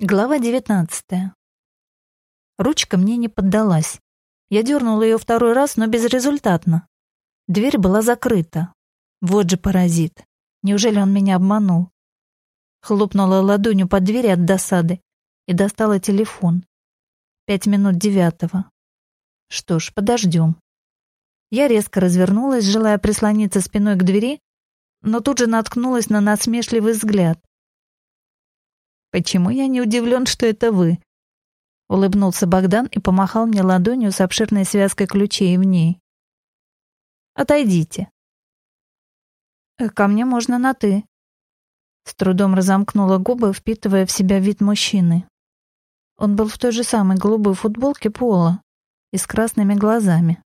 Глава девятнадцатая. Ручка мне не поддалась. Я дернула ее второй раз, но безрезультатно. Дверь была закрыта. Вот же паразит. Неужели он меня обманул? Хлопнула ладонью по двери от досады и достала телефон. Пять минут девятого. Что ж, подождем. Я резко развернулась, желая прислониться спиной к двери, но тут же наткнулась на насмешливый взгляд. Почему я не удивлен, что это вы?» Улыбнулся Богдан и помахал мне ладонью с обширной связкой ключей в ней. «Отойдите». «Э, «Ко мне можно на «ты». С трудом разомкнула губы, впитывая в себя вид мужчины. Он был в той же самой голубой футболке пола и с красными глазами.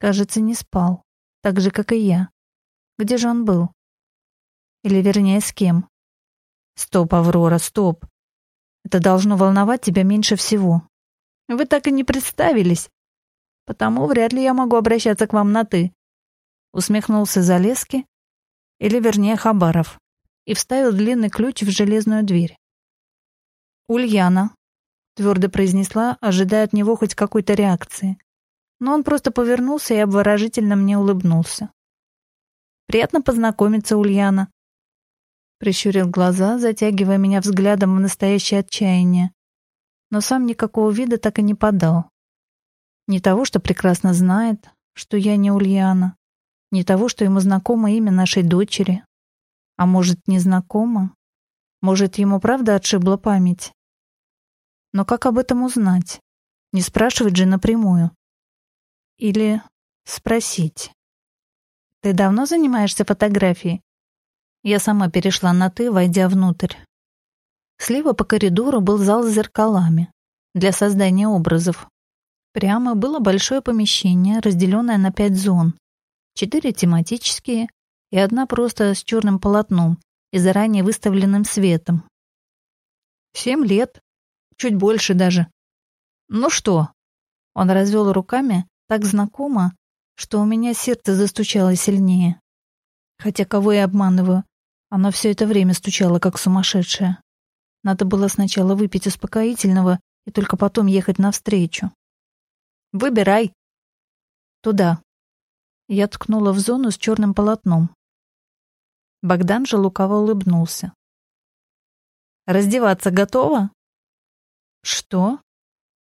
Кажется, не спал, так же, как и я. Где же он был? Или вернее, с кем? Стоп, Аврора, стоп. Это должно волновать тебя меньше всего. Вы так и не представились. Потому вряд ли я могу обращаться к вам на «ты». Усмехнулся Залески, или вернее Хабаров, и вставил длинный ключ в железную дверь. «Ульяна», — твердо произнесла, ожидая от него хоть какой-то реакции. Но он просто повернулся и обворожительно мне улыбнулся. «Приятно познакомиться, Ульяна. Прищурил глаза, затягивая меня взглядом в настоящее отчаяние. Но сам никакого вида так и не подал. Не того, что прекрасно знает, что я не Ульяна. Не того, что ему знакомо имя нашей дочери. А может, не знакомо? Может, ему правда отшибла память? Но как об этом узнать? Не спрашивать же напрямую. Или спросить. «Ты давно занимаешься фотографией?» Я сама перешла на «ты», войдя внутрь. Слева по коридору был зал с зеркалами для создания образов. Прямо было большое помещение, разделенное на пять зон. Четыре тематические и одна просто с черным полотном и заранее выставленным светом. Семь лет, чуть больше даже. Ну что? Он развел руками так знакомо, что у меня сердце застучало сильнее. Хотя кого я обманываю? Она все это время стучала, как сумасшедшая. Надо было сначала выпить успокоительного и только потом ехать навстречу. «Выбирай!» «Туда». Я ткнула в зону с черным полотном. Богдан же лукаво улыбнулся. «Раздеваться готова?» «Что?»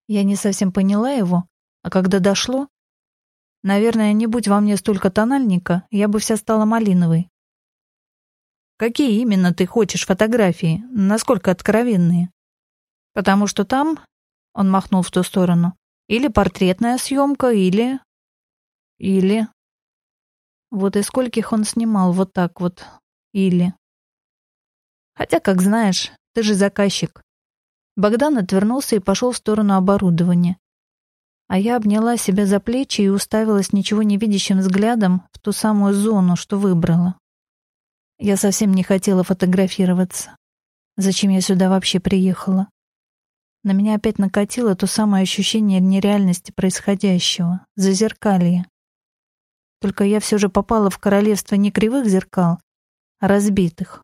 Я не совсем поняла его, а когда дошло... Наверное, не будь во мне столько тональника, я бы вся стала малиновой. Какие именно ты хочешь фотографии? Насколько откровенные? Потому что там, он махнул в ту сторону, или портретная съемка, или... Или... Вот и скольких он снимал вот так вот. Или... Хотя, как знаешь, ты же заказчик. Богдан отвернулся и пошел в сторону оборудования. А я обняла себя за плечи и уставилась ничего не видящим взглядом в ту самую зону, что выбрала. Я совсем не хотела фотографироваться. Зачем я сюда вообще приехала? На меня опять накатило то самое ощущение нереальности происходящего, зазеркалье. Только я все же попала в королевство не кривых зеркал, а разбитых.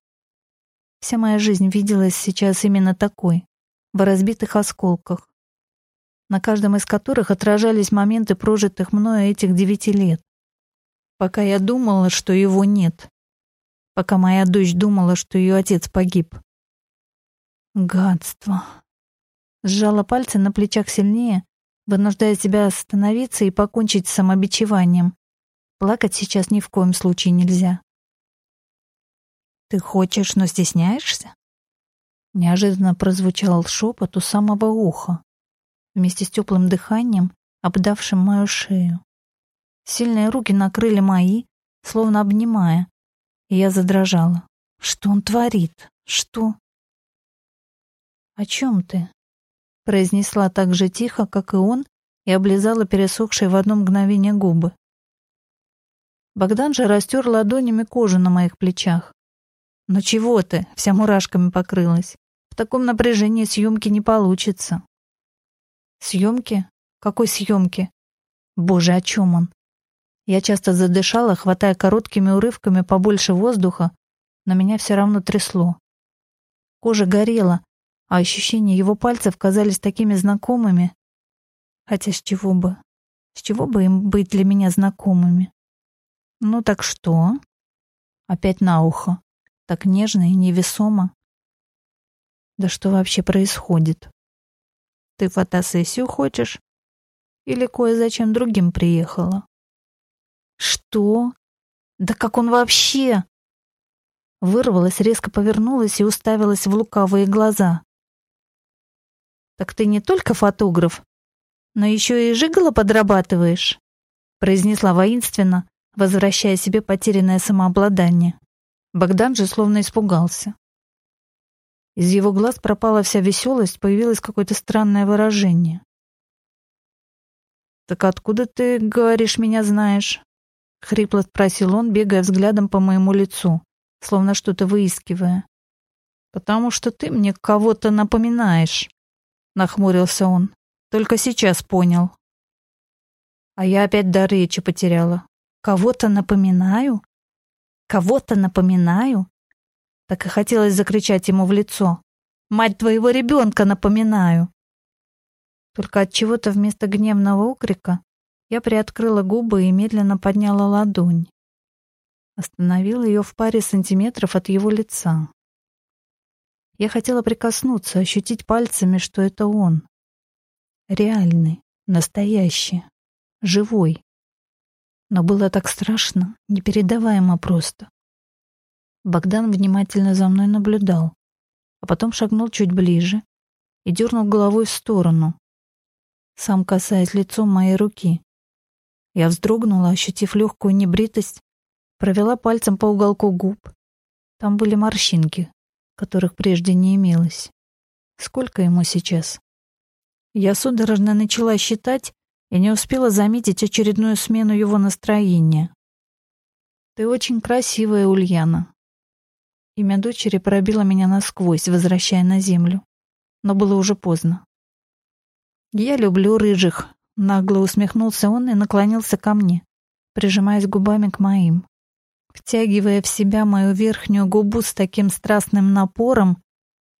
Вся моя жизнь виделась сейчас именно такой, в разбитых осколках, на каждом из которых отражались моменты прожитых мною этих девяти лет, пока я думала, что его нет пока моя дочь думала, что ее отец погиб. Гадство. Сжала пальцы на плечах сильнее, вынуждая себя остановиться и покончить с самобичеванием. Плакать сейчас ни в коем случае нельзя. «Ты хочешь, но стесняешься?» Неожиданно прозвучал шепот у самого уха, вместе с теплым дыханием, обдавшим мою шею. Сильные руки накрыли мои, словно обнимая, и я задрожала. Что он творит? Что? «О чем ты?» произнесла так же тихо, как и он, и облизала пересохшие в одно мгновение губы. Богдан же растер ладонями кожу на моих плечах. «Ну чего ты?» — вся мурашками покрылась. «В таком напряжении съемки не получится». «Съемки? Какой съемки?» «Боже, о чем он?» Я часто задышала, хватая короткими урывками побольше воздуха, но меня все равно трясло. Кожа горела, а ощущения его пальцев казались такими знакомыми. Хотя с чего бы? С чего бы им быть для меня знакомыми? Ну так что? Опять на ухо. Так нежно и невесомо. Да что вообще происходит? Ты фотосессию хочешь? Или кое-зачем другим приехала? Что? Да как он вообще? Вырвалась, резко повернулась и уставилась в лукавые глаза. Так ты не только фотограф, но еще и жигало подрабатываешь, произнесла воинственно, возвращая себе потерянное самообладание. Богдан же словно испугался. Из его глаз пропала вся веселость, появилось какое-то странное выражение. «Так откуда ты, говоришь, меня знаешь?» — хрипло спросил он, бегая взглядом по моему лицу, словно что-то выискивая. «Потому что ты мне кого-то напоминаешь», — нахмурился он. «Только сейчас понял». А я опять до речи потеряла. «Кого-то напоминаю? Кого-то напоминаю?» Так и хотелось закричать ему в лицо. «Мать твоего ребенка напоминаю!» Только от чего-то вместо гневного окрика я приоткрыла губы и медленно подняла ладонь. Остановила ее в паре сантиметров от его лица. Я хотела прикоснуться, ощутить пальцами, что это он. Реальный, настоящий, живой. Но было так страшно, непередаваемо просто. Богдан внимательно за мной наблюдал, а потом шагнул чуть ближе и дернул головой в сторону, сам касаясь лицом моей руки. Я вздрогнула, ощутив легкую небритость, провела пальцем по уголку губ. Там были морщинки, которых прежде не имелось. Сколько ему сейчас? Я судорожно начала считать и не успела заметить очередную смену его настроения. «Ты очень красивая, Ульяна», Имя дочери пробило меня насквозь, возвращая на землю. Но было уже поздно. «Я люблю рыжих», — нагло усмехнулся он и наклонился ко мне, прижимаясь губами к моим. Втягивая в себя мою верхнюю губу с таким страстным напором,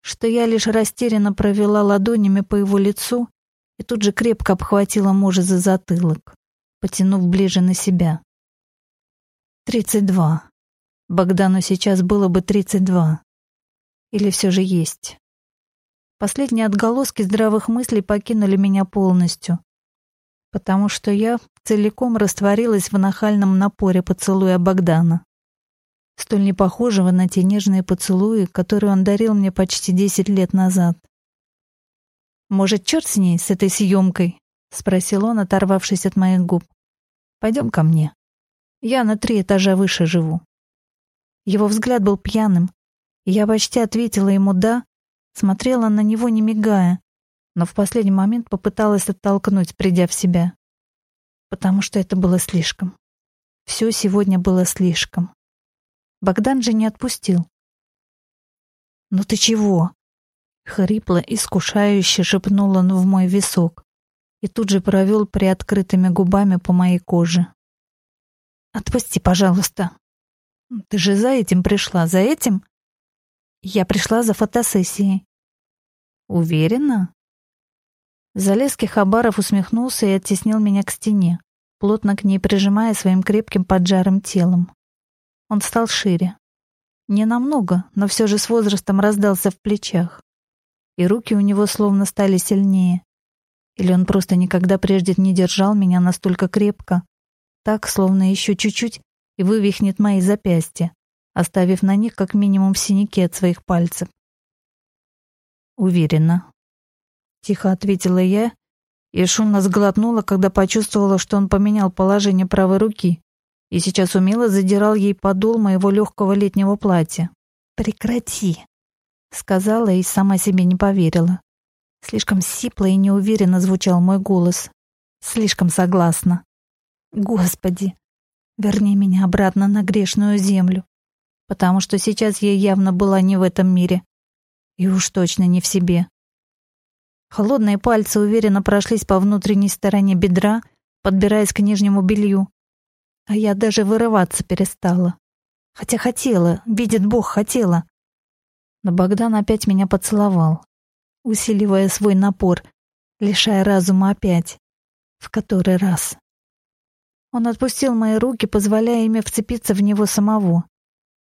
что я лишь растерянно провела ладонями по его лицу и тут же крепко обхватила мужа за затылок, потянув ближе на себя. «Тридцать два», Богдану сейчас было бы 32. Или все же есть. Последние отголоски здравых мыслей покинули меня полностью, потому что я целиком растворилась в нахальном напоре поцелуя Богдана, столь не похожего на те нежные поцелуи, которые он дарил мне почти 10 лет назад. «Может, черт с ней, с этой съемкой?» — спросил он, оторвавшись от моих губ. «Пойдем ко мне. Я на три этажа выше живу». Его взгляд был пьяным, я почти ответила ему «да», смотрела на него, не мигая, но в последний момент попыталась оттолкнуть, придя в себя. Потому что это было слишком. Все сегодня было слишком. Богдан же не отпустил. «Ну ты чего?» Хрипло, искушающе шепнул он в мой висок и тут же провел приоткрытыми губами по моей коже. «Отпусти, пожалуйста», ты же за этим пришла, за этим? Я пришла за фотосессией. Уверена? Залезский Хабаров усмехнулся и оттеснил меня к стене, плотно к ней прижимая своим крепким поджарым телом. Он стал шире. Не намного, но все же с возрастом раздался в плечах. И руки у него словно стали сильнее. Или он просто никогда прежде не держал меня настолько крепко, так, словно еще чуть-чуть, и вывихнет мои запястья, оставив на них как минимум синяки от своих пальцев. Уверена. Тихо ответила я и шумно сглотнула, когда почувствовала, что он поменял положение правой руки и сейчас умело задирал ей подол моего легкого летнего платья. «Прекрати!» — сказала и сама себе не поверила. Слишком сипло и неуверенно звучал мой голос. Слишком согласна. Господи, Верни меня обратно на грешную землю, потому что сейчас я явно была не в этом мире. И уж точно не в себе. Холодные пальцы уверенно прошлись по внутренней стороне бедра, подбираясь к нижнему белью. А я даже вырываться перестала. Хотя хотела, видит Бог, хотела. Но Богдан опять меня поцеловал. усиливая свой напор, лишая разума опять, в который раз. Он отпустил мои руки, позволяя ими вцепиться в него самого.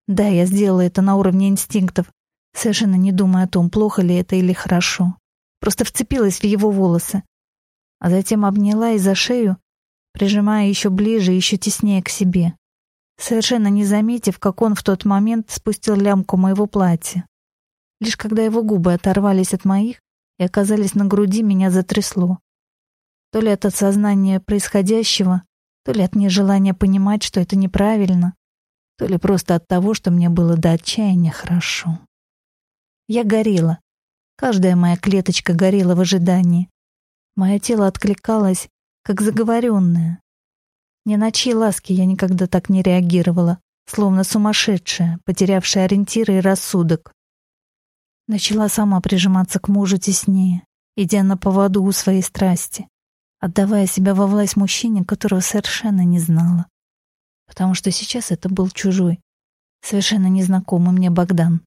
Да, я сделала это на уровне инстинктов, совершенно не думая о том, плохо ли это или хорошо. Просто вцепилась в его волосы, а затем обняла и за шею, прижимая еще ближе еще теснее к себе, совершенно не заметив, как он в тот момент спустил лямку моего платья. Лишь когда его губы оторвались от моих и оказались на груди, меня затрясло. То ли от осознания происходящего, то ли от нежелания понимать, что это неправильно, то ли просто от того, что мне было до отчаяния хорошо. Я горела. Каждая моя клеточка горела в ожидании. Мое тело откликалось, как заговоренное. Ни на чьи ласки я никогда так не реагировала, словно сумасшедшая, потерявшая ориентиры и рассудок. Начала сама прижиматься к мужу теснее, идя на поводу у своей страсти отдавая себя во власть мужчине, которого совершенно не знала. Потому что сейчас это был чужой, совершенно незнакомый мне Богдан.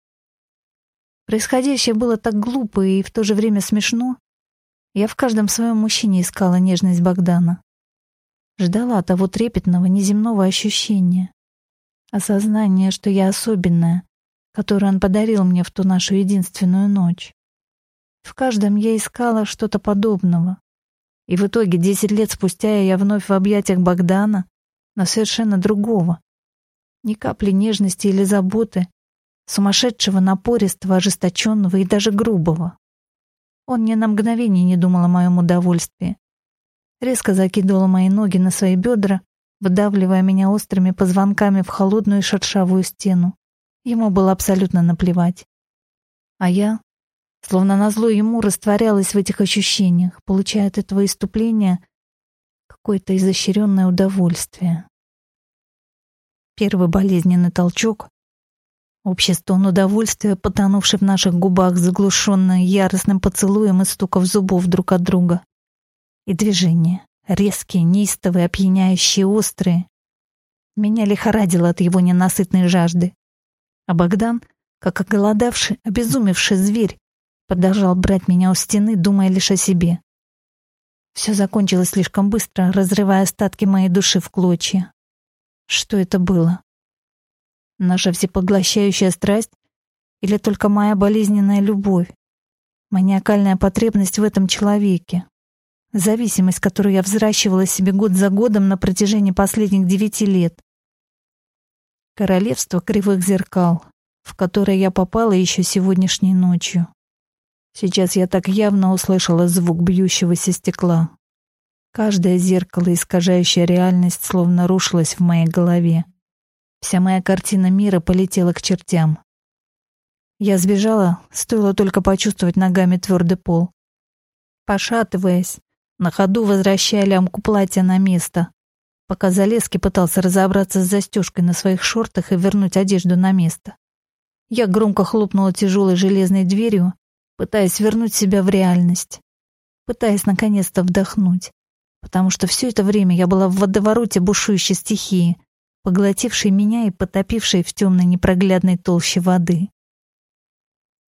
Происходящее было так глупо и в то же время смешно. Я в каждом своем мужчине искала нежность Богдана. Ждала того трепетного, неземного ощущения. Осознание, что я особенная, которое он подарил мне в ту нашу единственную ночь. В каждом я искала что-то подобного, и в итоге, десять лет спустя, я вновь в объятиях Богдана, но совершенно другого. Ни капли нежности или заботы, сумасшедшего, напористого, ожесточенного и даже грубого. Он ни на мгновение не думал о моем удовольствии. Резко закидывал мои ноги на свои бедра, выдавливая меня острыми позвонками в холодную шершавую стену. Ему было абсолютно наплевать. А я, Словно назло ему растворялась в этих ощущениях, получая от этого иступления какое-то изощренное удовольствие. Первый болезненный толчок, общий стон удовольствия, потонувший в наших губах, заглушенный яростным поцелуем и стуков зубов друг от друга. И движения, резкие, неистовые, опьяняющие, острые. Меня лихорадило от его ненасытной жажды. А Богдан, как оголодавший, обезумевший зверь, продолжал брать меня у стены, думая лишь о себе. Все закончилось слишком быстро, разрывая остатки моей души в клочья. Что это было? Наша всепоглощающая страсть или только моя болезненная любовь? Маниакальная потребность в этом человеке? Зависимость, которую я взращивала себе год за годом на протяжении последних девяти лет? Королевство кривых зеркал, в которое я попала еще сегодняшней ночью. Сейчас я так явно услышала звук бьющегося стекла. Каждое зеркало, искажающее реальность, словно рушилось в моей голове. Вся моя картина мира полетела к чертям. Я сбежала, стоило только почувствовать ногами твердый пол. Пошатываясь, на ходу возвращая лямку платья на место, пока Залески пытался разобраться с застежкой на своих шортах и вернуть одежду на место. Я громко хлопнула тяжелой железной дверью пытаясь вернуть себя в реальность, пытаясь наконец-то вдохнуть, потому что все это время я была в водовороте бушующей стихии, поглотившей меня и потопившей в темной непроглядной толще воды.